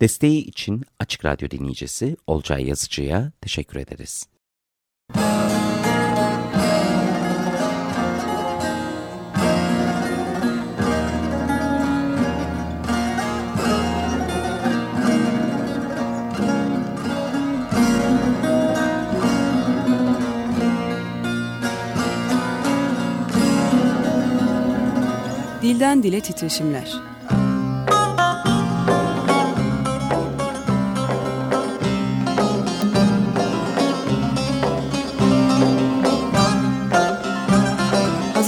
Desteği için Açık Radyo dinleyicisi Olcay Yazıcı'ya teşekkür ederiz. Dilden Dile Titreşimler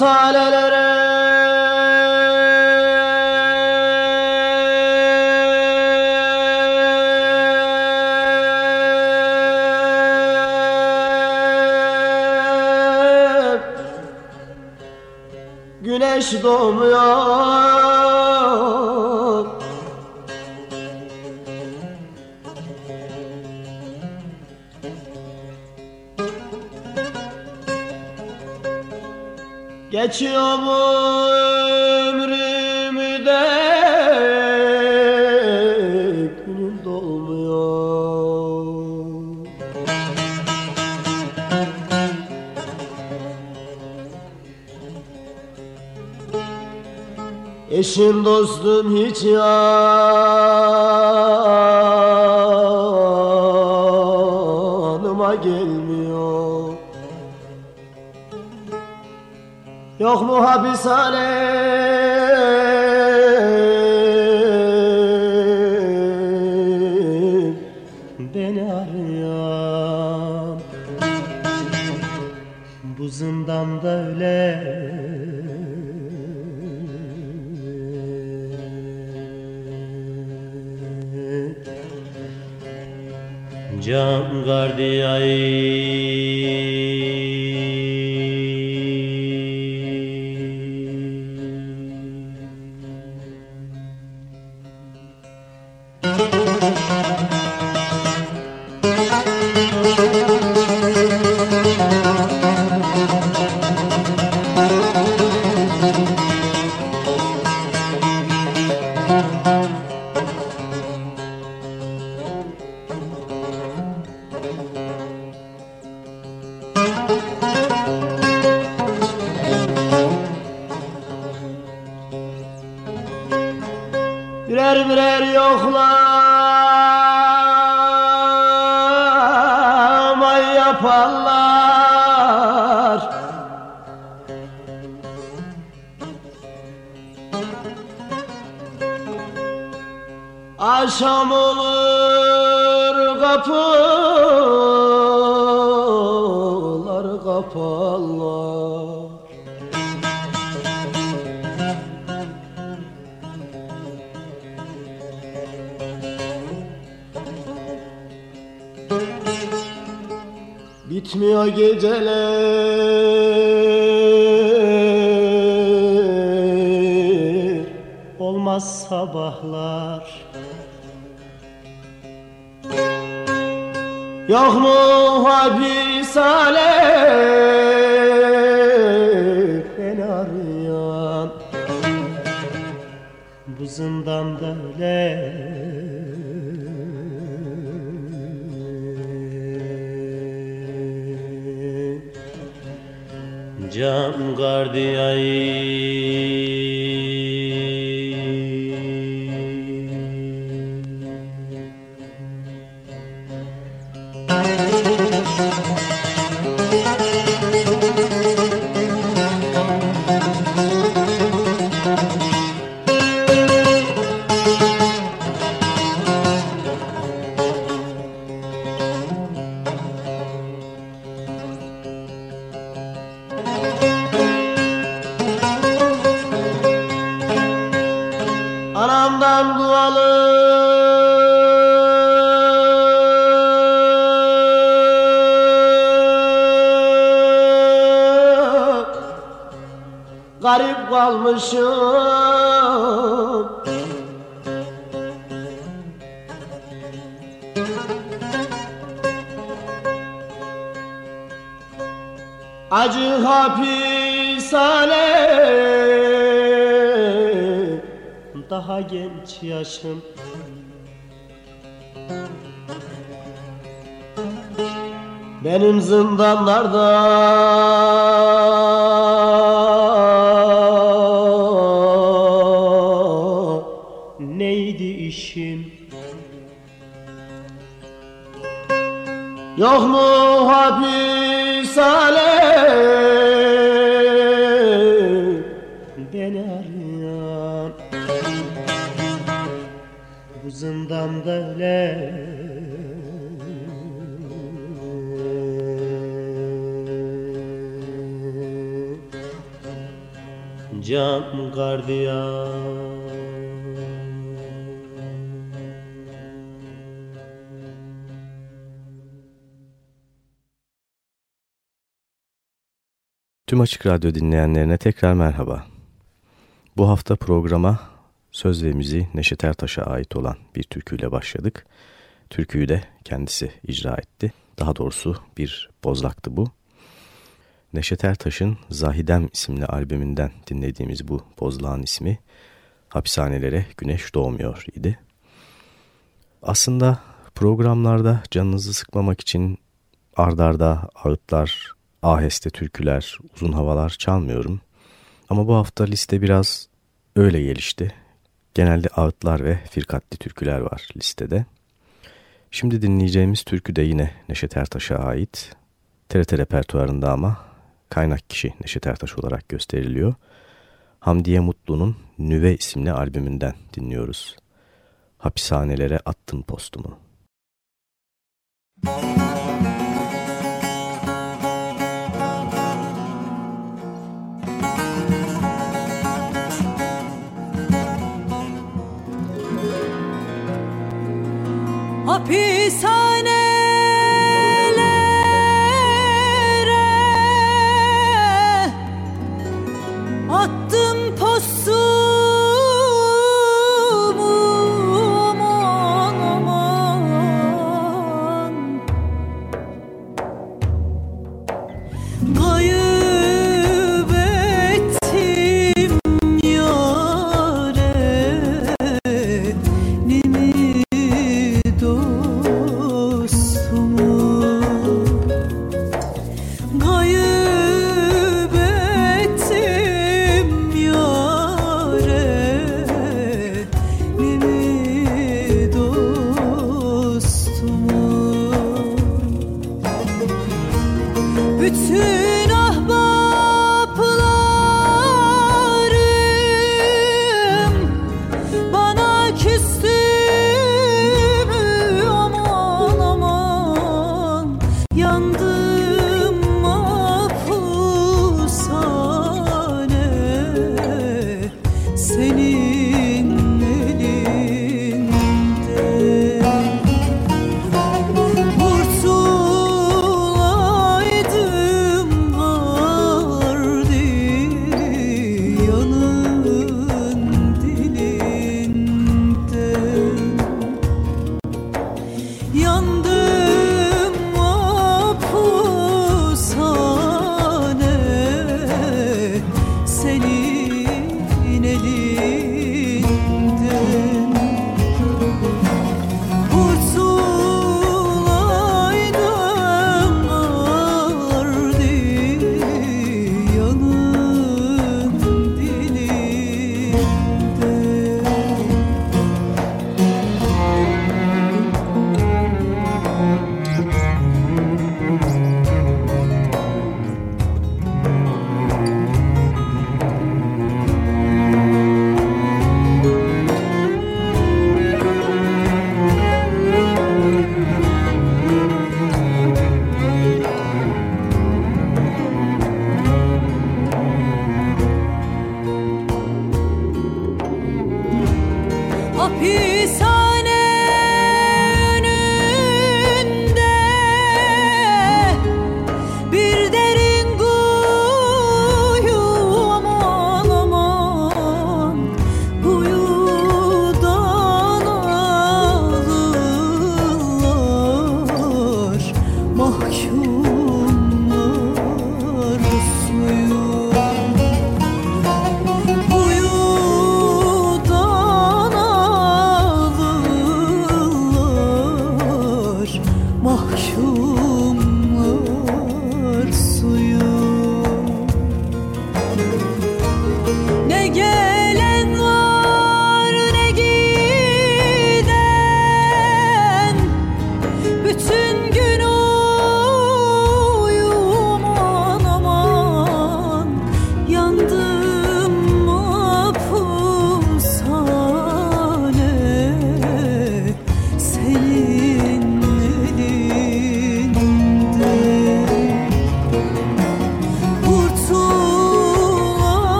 Hapishanelere Güneş Eşim dostum hiç yanıma gelmiyor. Yok mu hapishane Can Birer zindan döle Cam gardiyayı zindanlarda Yok mu hapishane Beni arayan Bu zindanda öyle Can gardiyan Tüm Açık Radyo dinleyenlerine tekrar merhaba. Bu hafta programa söz ve müziği Neşet Ertaş'a ait olan bir türküyle başladık. Türküyü de kendisi icra etti. Daha doğrusu bir bozlaktı bu. Neşet Ertaş'ın Zahidem isimli albümünden dinlediğimiz bu bozlağın ismi Hapishanelere Güneş Doğmuyor idi. Aslında programlarda canınızı sıkmamak için ardarda ağıtlar, aheste türküler, uzun havalar çalmıyorum. Ama bu hafta liste biraz öyle gelişti. Genelde ağıtlar ve firkatli türküler var listede. Şimdi dinleyeceğimiz türkü de yine Neşet Ertaş'a ait. TRT repertuarında ama kaynak kişi Neşet Ertaş olarak gösteriliyor. Hamdiye Mutlu'nun Nüve isimli albümünden dinliyoruz. Hapishanelere attım postumu. Müzik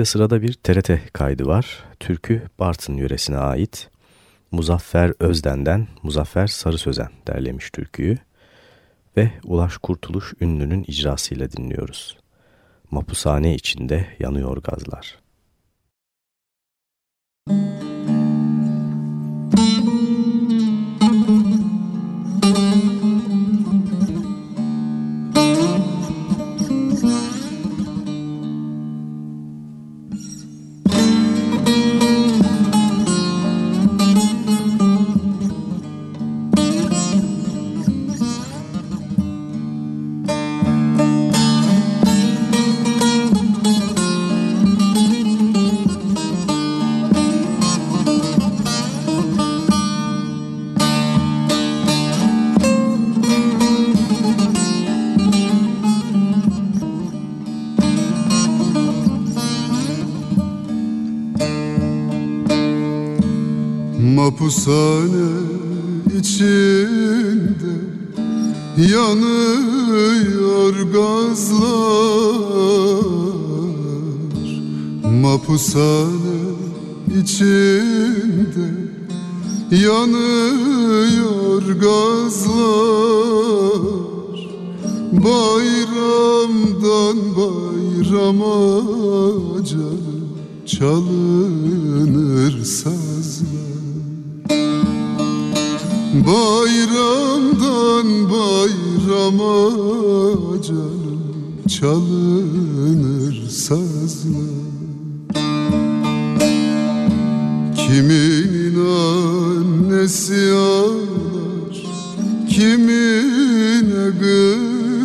de sırada bir TRT kaydı var. Türkü Bartın yöresine ait. Muzaffer Özden'den Muzaffer Sarı Sözen derlemiş türküyü ve Ulaş Kurtuluş ünlünün icrasıyla dinliyoruz. Mapushane içinde yanıyor gazlar. Mapushane içinde yanıyor gazlar. Mapushane içinde yanıyor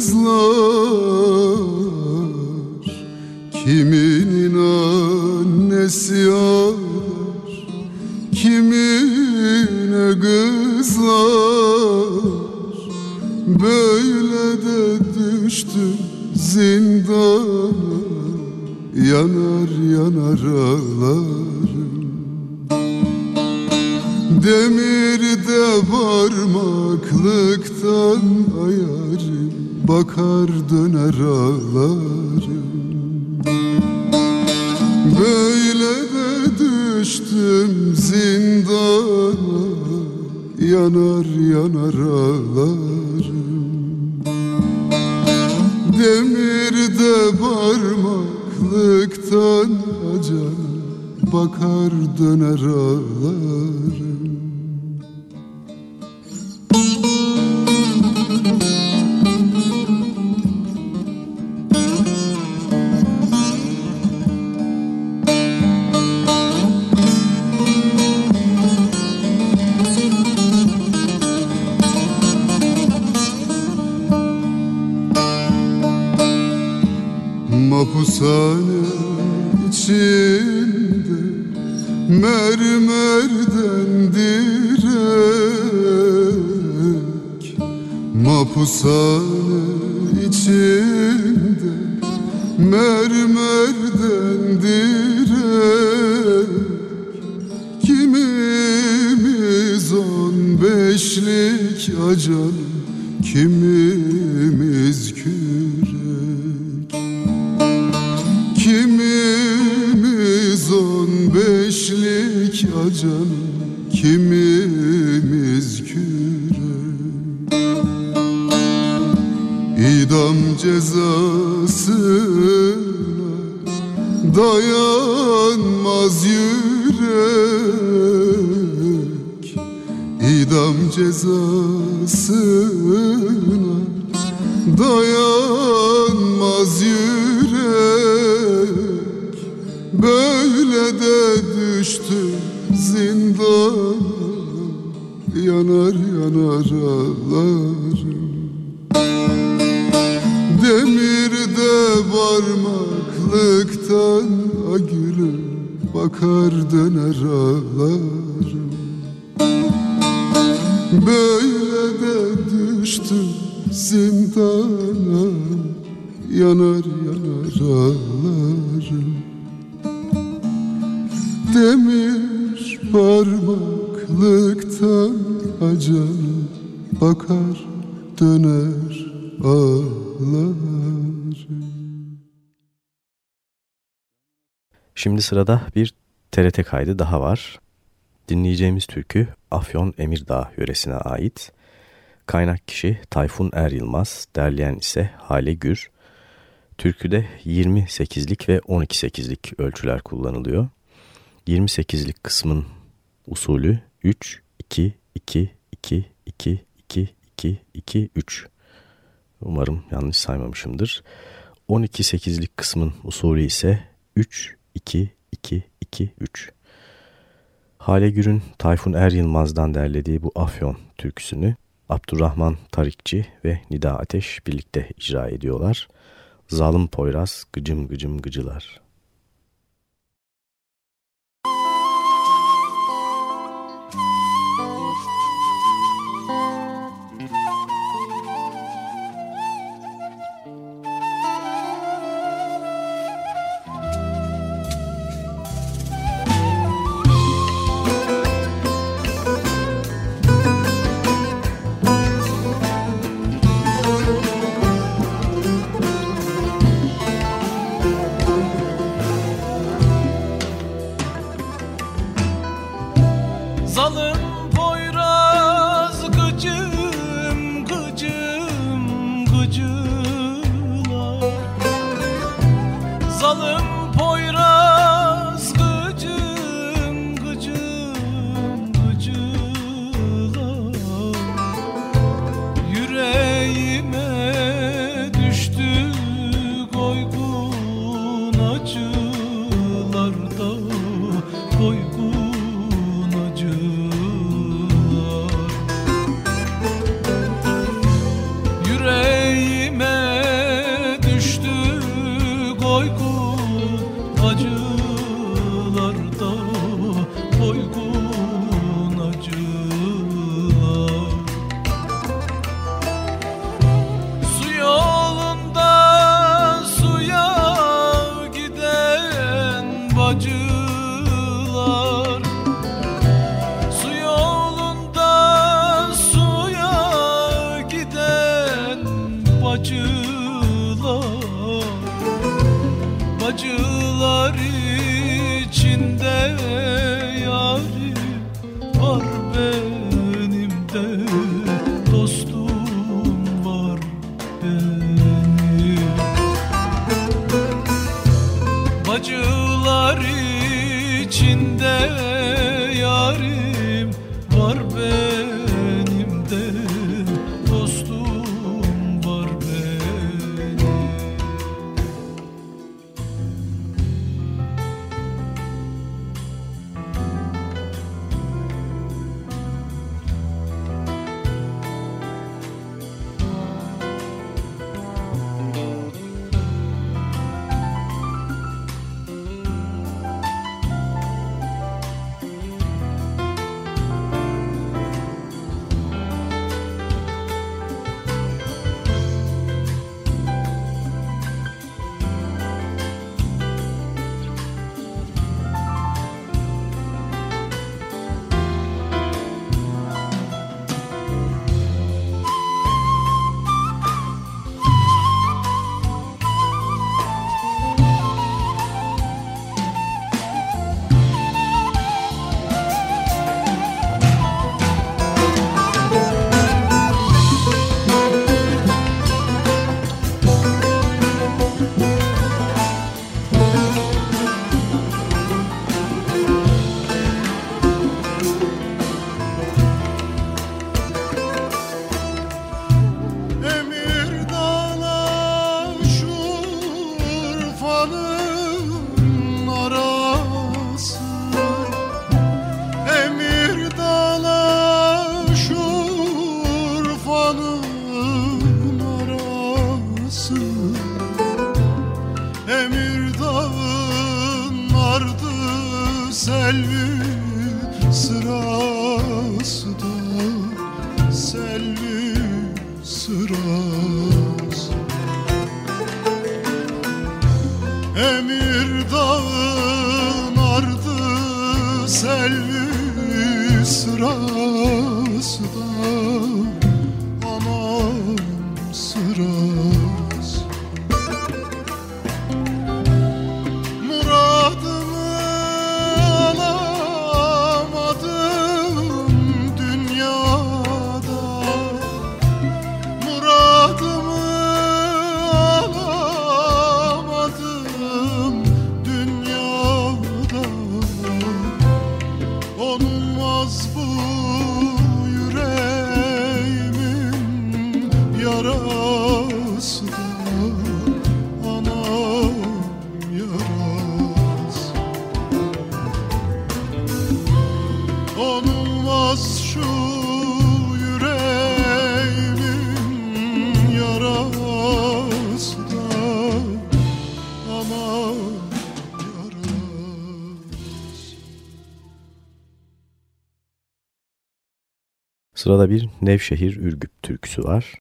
kızlar Kiminin annesi ağlar Kimine kızlar? Böyle de düştüm zindana Yanar yanar ağlarım. Demirde parmaklıktan ayarım Bakar döner ağlarım Böyle de düştüm zindana yanar yanar ağlarım. Demirde parmaklıktan acan bakar döner ağlarım Mapushane içinde mermerden direk Mapushane içinde mermerden direk. Kimimiz on beşlik acan kimimiz Şimdi sırada bir TRT kaydı daha var. Dinleyeceğimiz türkü Afyon Emirdağ yöresine ait. Kaynak kişi Tayfun Er Yılmaz, derleyen ise Hale Gür. Türküde 28'lik ve 12-8'lik ölçüler kullanılıyor. 28'lik kısmın usulü 3 2 2 2 2 2 2 2 3. Umarım yanlış saymamışımdır. 12-8'lik kısmın usulü ise 3 2 2 2 3. Hale Gür'ün Tayfun Er Yılmaz'dan derlediği bu Afyon türküsünü Abdurrahman Tarikçi ve Nida Ateş birlikte icra ediyorlar. Zalim Poyraz gıcım gıcım gıcılar. Zalim Sırada bir Nevşehir Ürgüp türküsü var.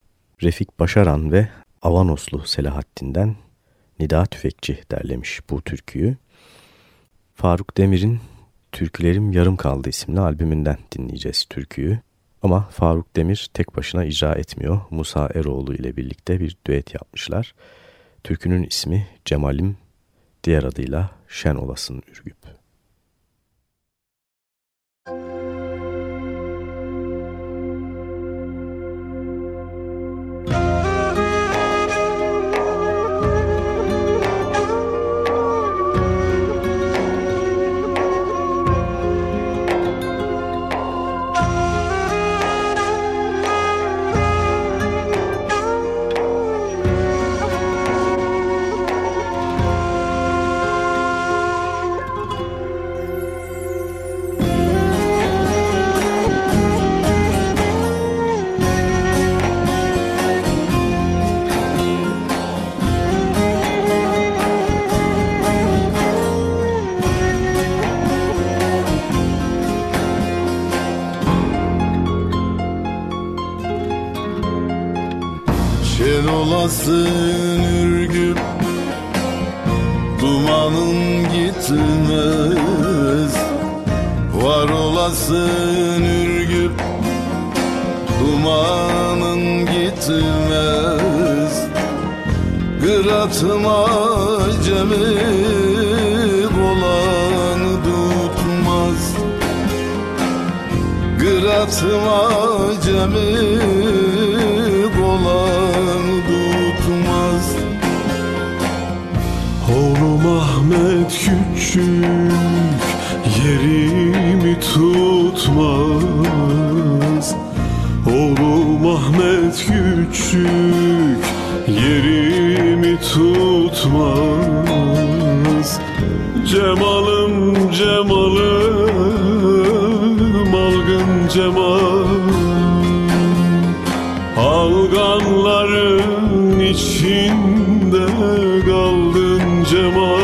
Refik Başaran ve Avanoslu Selahattin'den Nida Tüfekçi derlemiş bu türküyü. Faruk Demir'in Türkülerim Yarım Kaldı isimli albümünden dinleyeceğiz türküyü. Ama Faruk Demir tek başına icra etmiyor. Musa Eroğlu ile birlikte bir düet yapmışlar. Türkünün ismi Cemalim, diğer adıyla Şen Olasın Ürgüp. Kaldın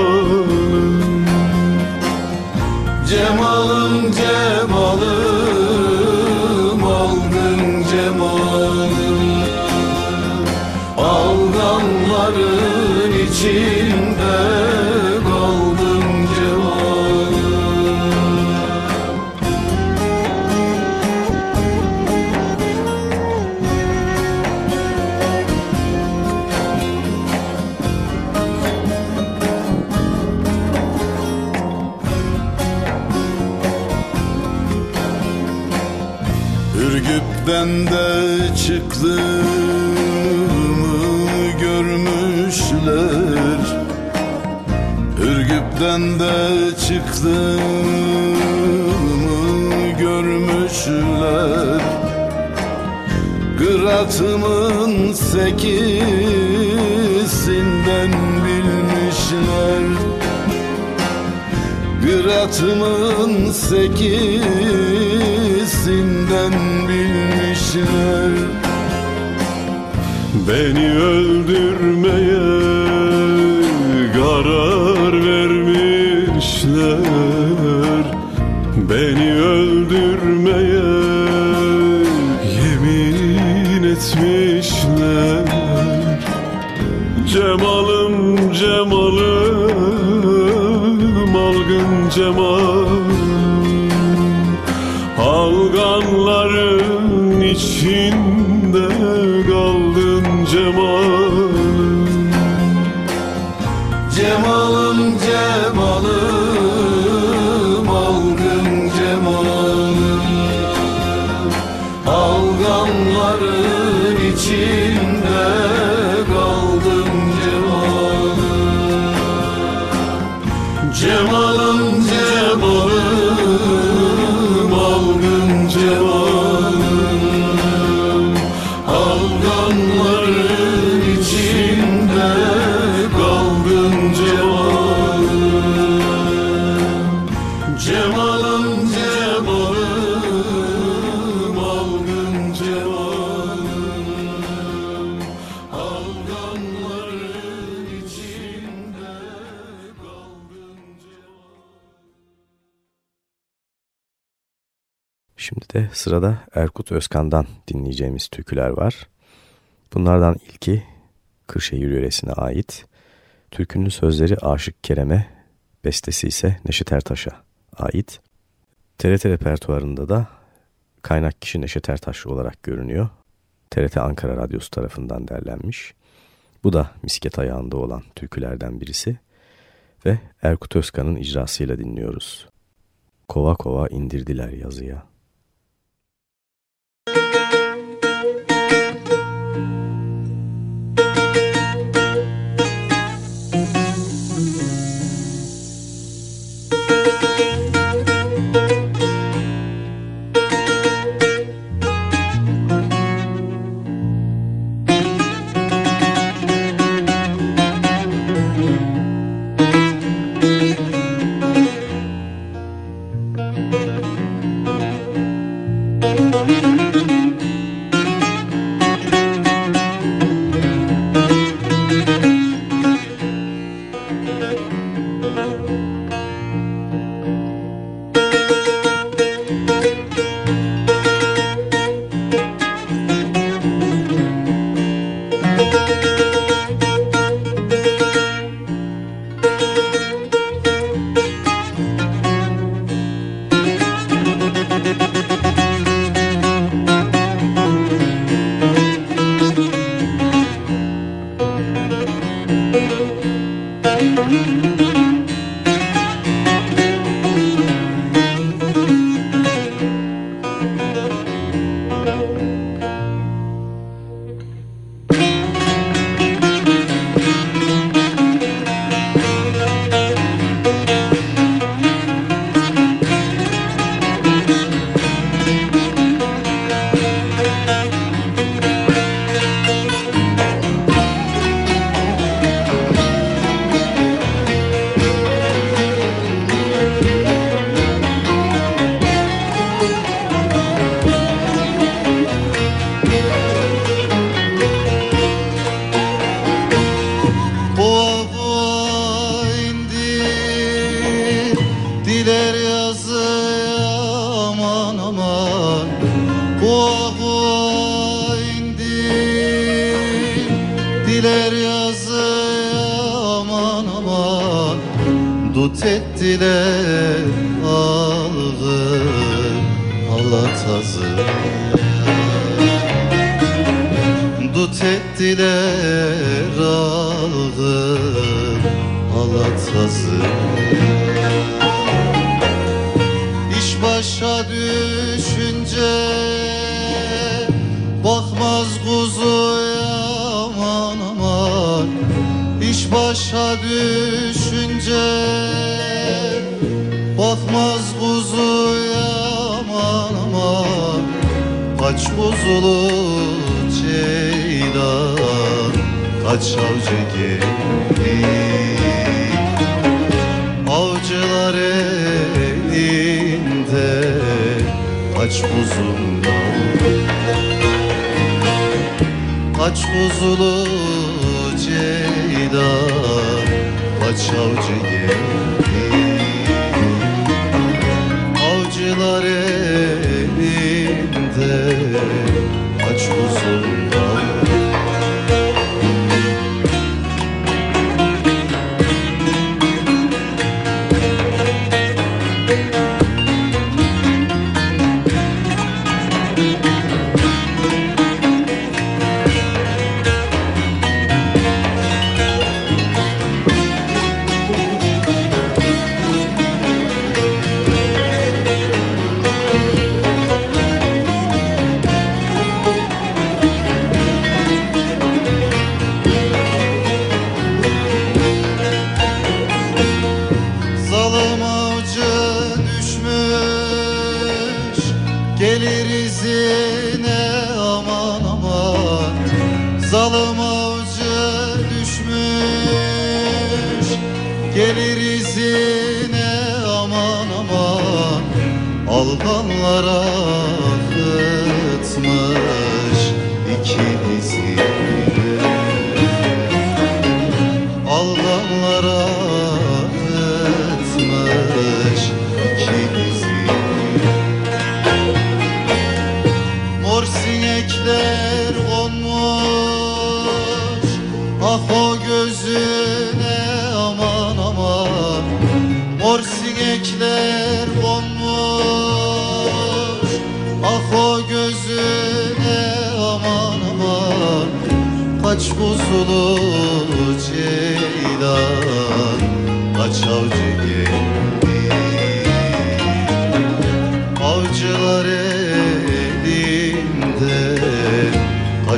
Kıratımın sekisinden bilmişler Kıratımın sekisinden bilmişler. Beni öldürmeye karar vermişler. Beni öldürmeye Cemalım cemalım algın cemal. Alganların içinde sırada Erkut Özkan'dan dinleyeceğimiz türküler var. Bunlardan ilki Kırşehir yöresine ait. Türkünün sözleri Aşık Kerem'e, bestesi ise Neşet Ertaş'a ait. TRT repertuarında da kaynak kişi Neşet Ertaş olarak görünüyor. TRT Ankara Radyosu tarafından derlenmiş. Bu da misket ayağında olan türkülerden birisi ve Erkut Özkan'ın icrasıyla dinliyoruz. Kova kova indirdiler yazıya. Thank you.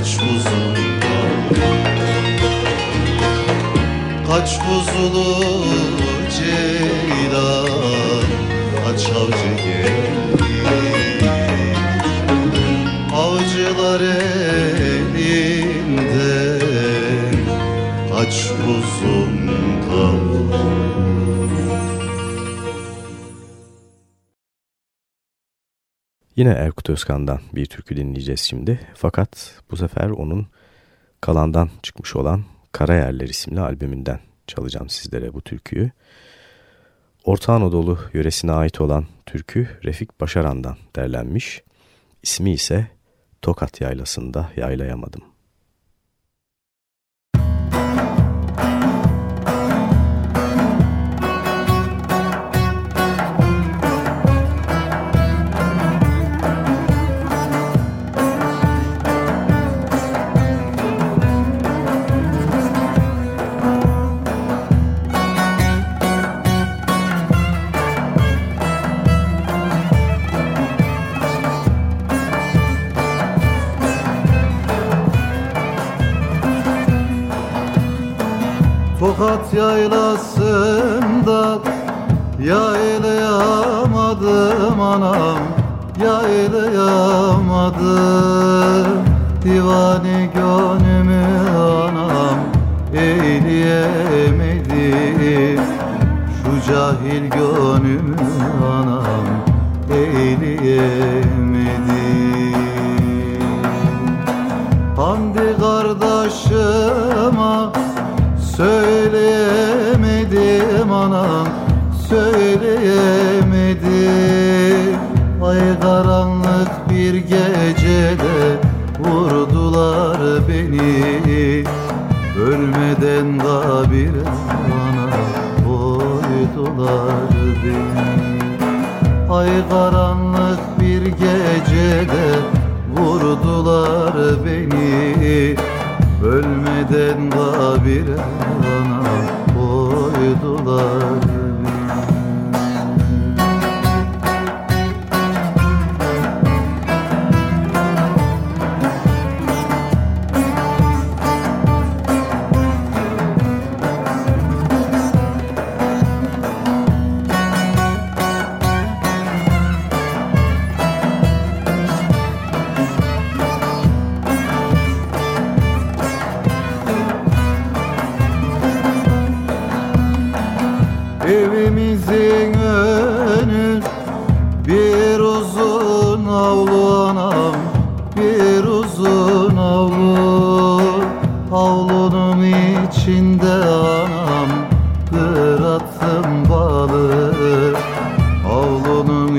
Kaç buzuldan Kaç buzulu ceylan Kaç avcı geldi Avcılar elinde Kaç uzun kaldı. Yine Erkut Özkan'dan bir türkü dinleyeceğiz şimdi. Fakat bu sefer onun kalandan çıkmış olan Karayerler isimli albümünden çalacağım sizlere bu türküyü. Orta Anadolu yöresine ait olan türkü Refik Başaran'dan derlenmiş. İsmi ise Tokat Yaylası'nda yaylayamadım. Tokat yaylasında Yaylayamadım anam Yaylayamadım. Divane gönlümü anam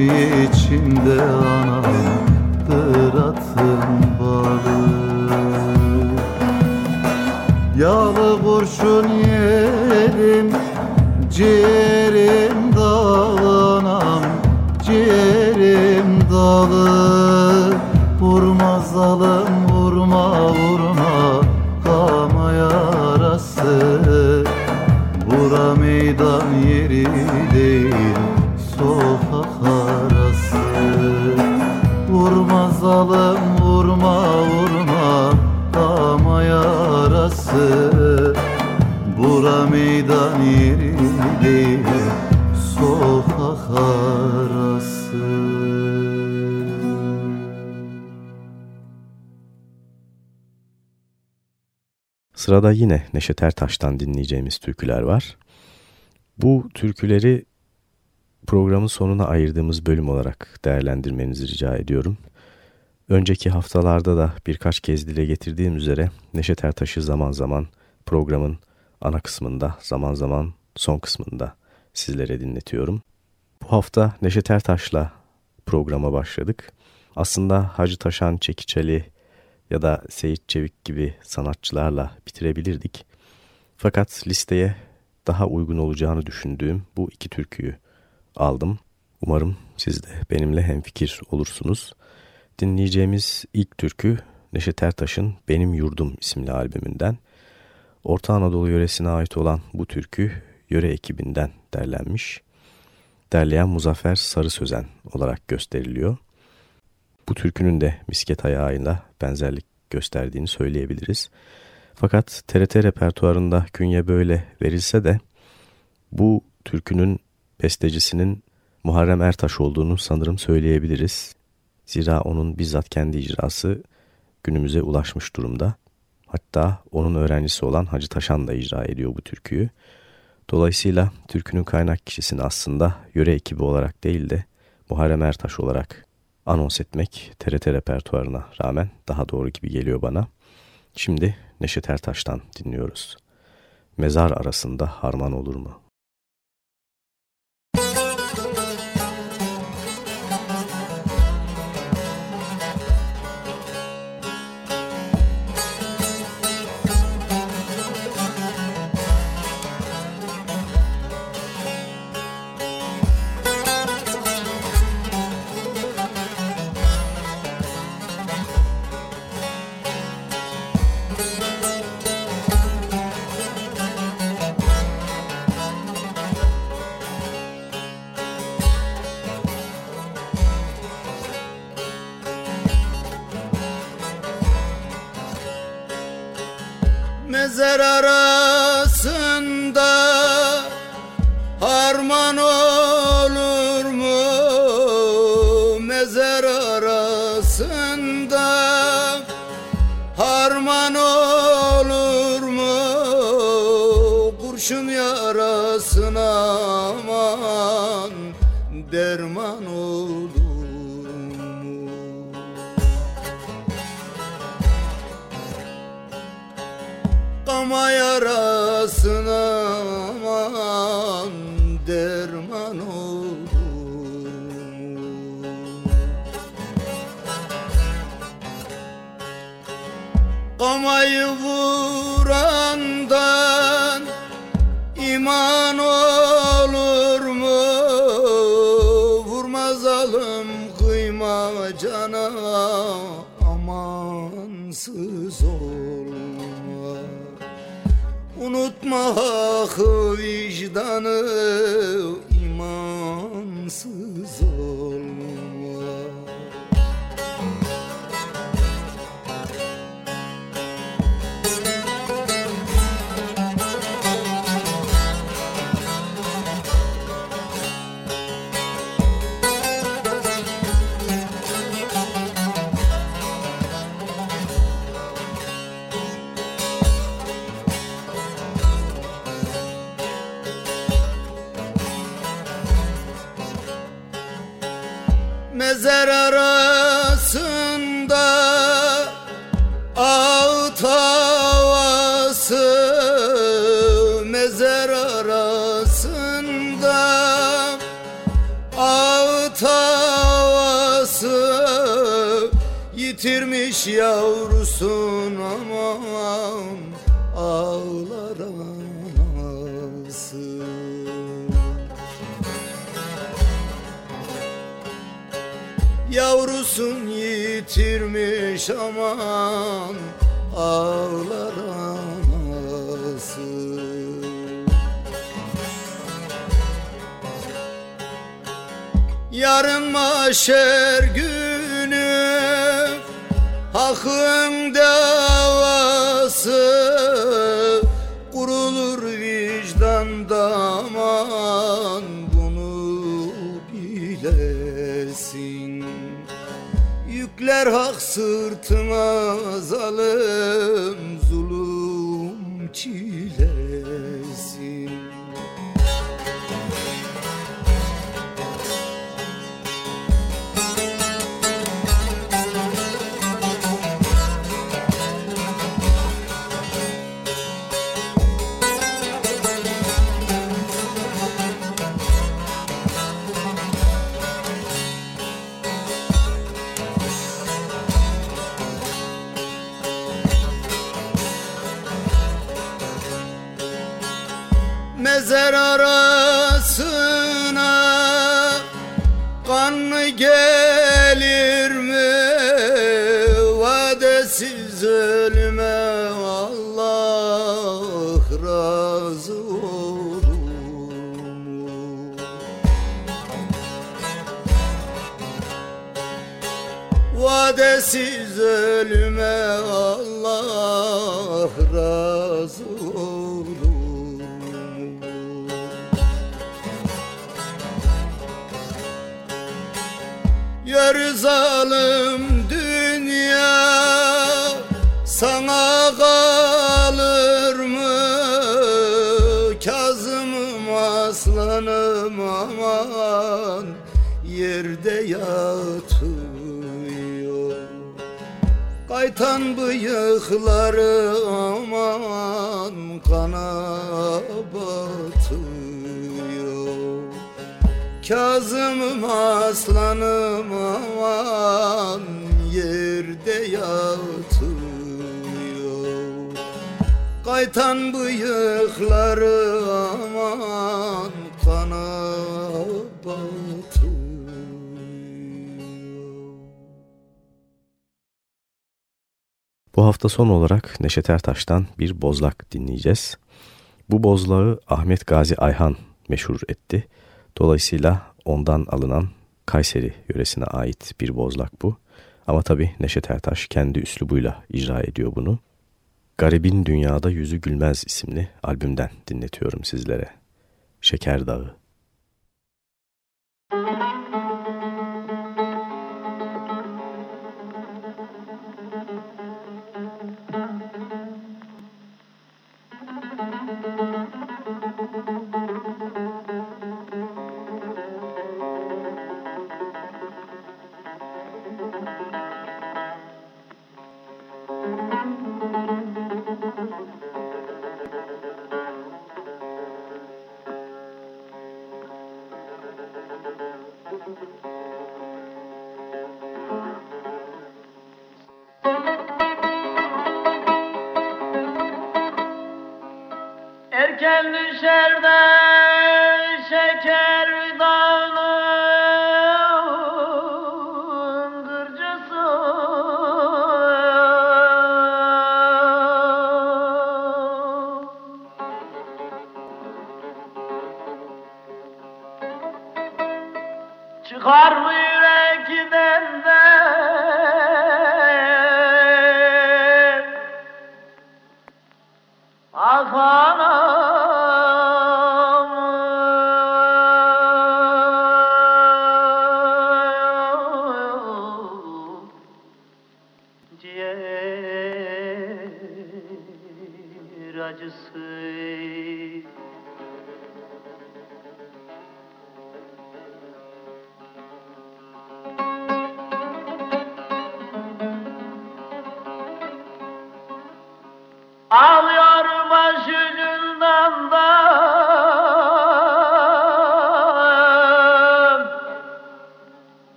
içinde Sırada yine Neşet Ertaş'tan dinleyeceğimiz türküler var. Bu türküleri programın sonuna ayırdığımız bölüm olarak değerlendirmenizi rica ediyorum. Önceki haftalarda da birkaç kez dile getirdiğim üzere Neşet Ertaş'ı zaman zaman programın ana kısmında, zaman zaman son kısmında sizlere dinletiyorum. Bu hafta Neşet Ertaş'la programa başladık. Aslında Hacı Taşan Çekiçeli ya da Seyit Çevik gibi sanatçılarla bitirebilirdik. Fakat listeye daha uygun olacağını düşündüğüm bu iki türküyü aldım. Umarım siz de benimle hemfikir olursunuz. Dinleyeceğimiz ilk türkü Neşet Ertaş'ın Benim Yurdum isimli albümünden. Orta Anadolu yöresine ait olan bu türkü yöre ekibinden derlenmiş. Derleyen Muzaffer Sarı Sözen olarak gösteriliyor. Bu türkünün de misket ayağıyla benzerlik gösterdiğini söyleyebiliriz. Fakat TRT repertuarında künye böyle verilse de bu türkünün bestecisinin Muharrem Ertaş olduğunu sanırım söyleyebiliriz. Zira onun bizzat kendi icrası günümüze ulaşmış durumda. Hatta onun öğrencisi olan Hacı Taşan da icra ediyor bu türküyü. Dolayısıyla türkünün kaynak kişisini aslında yöre ekibi olarak değil de Muharrem Ertaş olarak anons etmek TRT repertuarına rağmen daha doğru gibi geliyor bana. Şimdi Neşet Ertaş'tan dinliyoruz. Mezar arasında harman olur mu? Kamayı vurandan iman olur mu? Vurma zalim kıyma cana amansız olma Unutma hakkı vicdanı Havası Mezar arasında. Ağıt havası Yitirmiş yavrusun yitirmiş aman ağlar anası. Yarın maşer günü Hakkın davası Yükler hak sırtına zalim Vadesiz ölüme Allah razı olur mu? Yarı zalim dünya sana kalır mı? Kazımım aslanım aman yerde yatıyor Kaytan bıyıkları aman kana batıyor. Kazımım aslanım aman yerde yatıyor. Kaytan bıyıkları aman Bu hafta son olarak Neşet Ertaş'tan bir bozlak dinleyeceğiz. Bu bozlağı Ahmet Gazi Ayhan meşhur etti. Dolayısıyla ondan alınan Kayseri yöresine ait bir bozlak bu. Ama tabii Neşet Ertaş kendi üslubuyla icra ediyor bunu. Garibin Dünyada Yüzü Gülmez isimli albümden dinletiyorum sizlere. Şeker Dağı.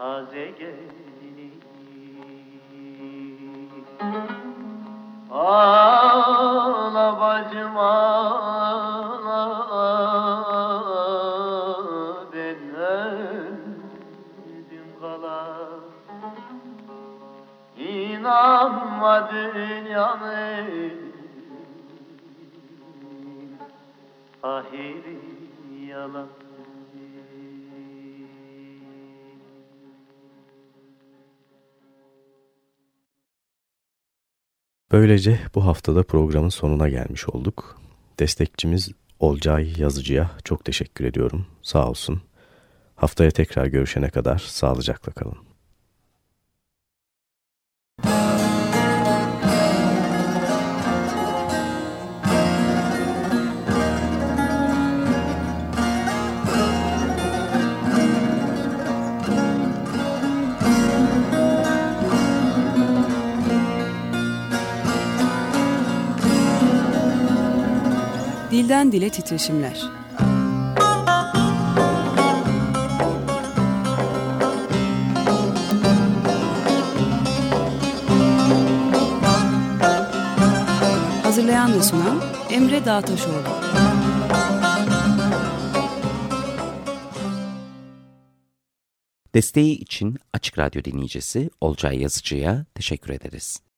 Taze gelini Ağla bacım ağla Ben öldüm kala. İnanma Böylece bu haftada programın sonuna gelmiş olduk. Destekçimiz Olcay Yazıcı'ya çok teşekkür ediyorum. Sağ olsun. Haftaya tekrar görüşene kadar sağlıcakla kalın. Dilden dile titreşimler. Hazırlayan ve sunan Emre Dağtaşoğlu. Desteği için Açık Radyo dinleyicisi Olcay Yazıcı'ya teşekkür ederiz.